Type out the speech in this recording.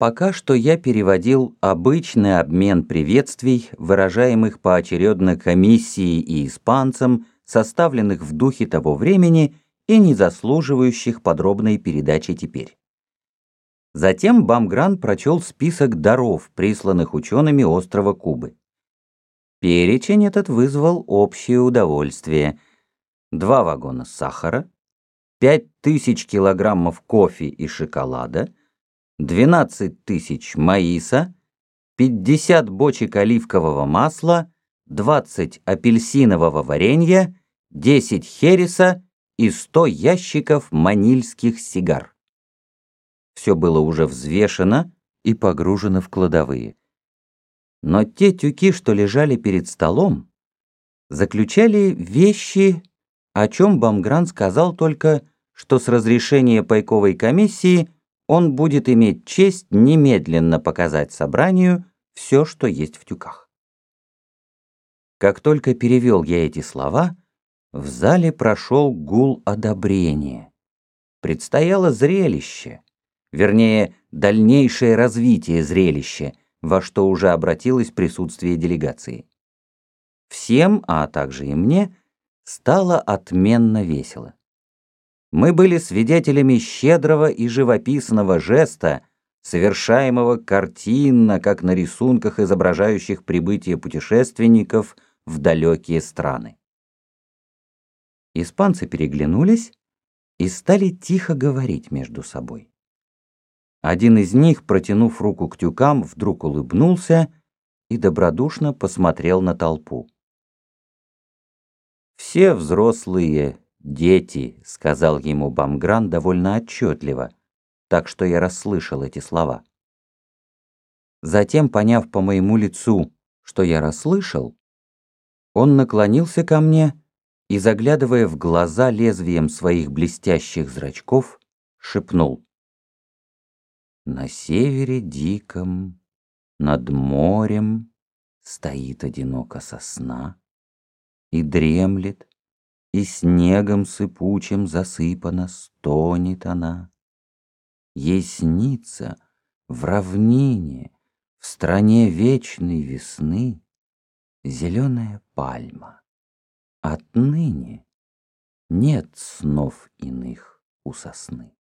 Пока что я переводил обычный обмен приветствий, выражаемых поочередно комиссии и испанцам, составленных в духе того времени и не заслуживающих подробной передачи теперь. Затем Бамгран прочел список даров, присланных учеными острова Кубы. Перечень этот вызвал общее удовольствие. Два вагона сахара, пять тысяч килограммов кофе и шоколада, двенадцать тысяч маиса, пятьдесят бочек оливкового масла, двадцать апельсинового варенья, десять хереса и сто ящиков манильских сигар. Все было уже взвешено и погружено в кладовые. Но те тюки, что лежали перед столом, заключали вещи, о чем Бамгран сказал только, что с разрешения пайковой комиссии он будет иметь честь немедленно показать собранию все, что есть в тюках. Как только перевел я эти слова, в зале прошел гул одобрения. Предстояло зрелище, вернее, дальнейшее развитие зрелища, во что уже обратилось присутствие делегации. Всем, а также и мне, стало отменно весело. Мы были свидетелями щедрого и живописного жеста, совершаемого картинно, как на рисунках, изображающих прибытие путешественников в далекие страны. Испанцы переглянулись и стали тихо говорить между собой. Один из них, протянув руку к тюкам, вдруг улыбнулся и добродушно посмотрел на толпу. «Все взрослые дети», — сказал ему Бамгран довольно отчетливо, так что я расслышал эти слова. Затем, поняв по моему лицу, что я расслышал, он наклонился ко мне и, заглядывая в глаза лезвием своих блестящих зрачков, шепнул. На севере диком, над морем, Стоит одиноко сосна И дремлет, и снегом сыпучим Засыпана стонет она. Ей снится в равнине, В стране вечной весны Зеленая пальма. Отныне нет снов иных у сосны.